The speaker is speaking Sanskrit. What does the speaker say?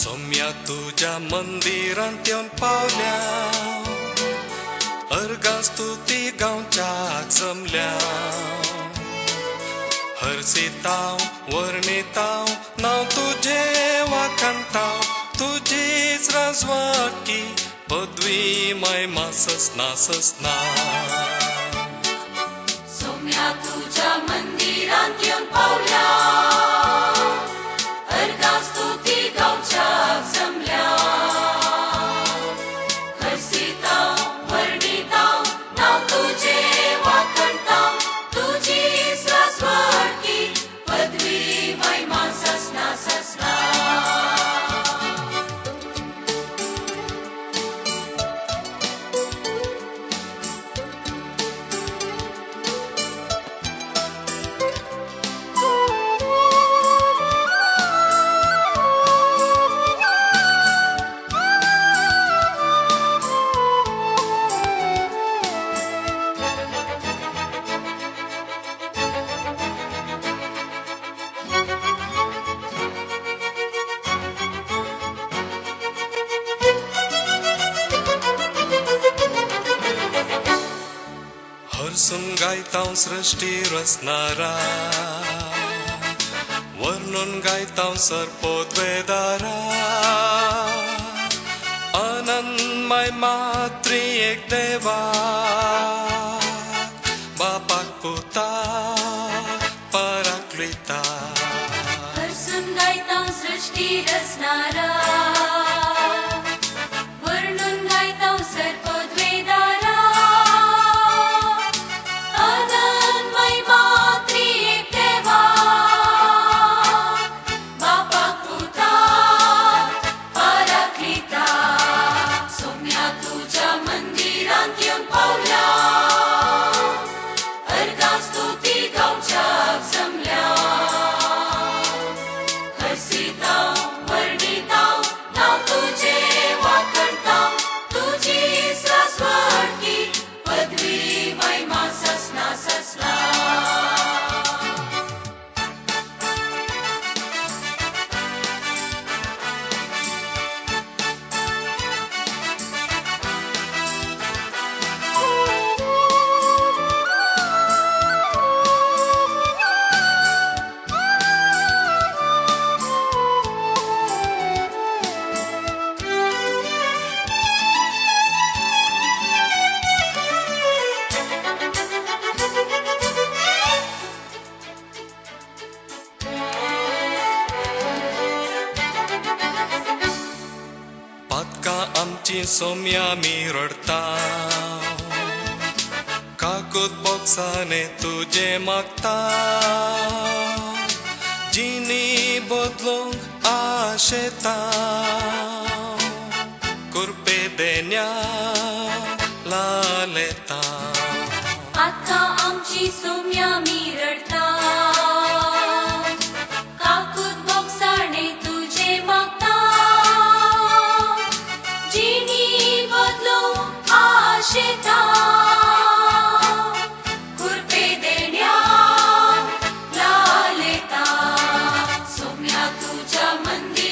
सोम्या तुझ्या मंदिरांत येवन पावल्या अर्गां स्तुती गावच्याक जमल्या हर्षिताव वर्णिताव नांव तुझे वाखाणताव तुजीच राजवाटी पदवी महिमा ससना ससना सोम्या तुझ्या मंदिरांत येवन पावल्या अर्गां गायताव सृष्टी रचणारा वर्णून गायताव सरपोत वेदारा आनंदमय मात्री एक देवा। बापाक पुता पराक्लिता हरसून गायतां सृष्टी insomnia mi rărtau. Cacut boxane tuje mactau, Gini botlong așetau, Curpe de nea la letau. Atta am și somnia mi rărtau, कुर्पि मंदिर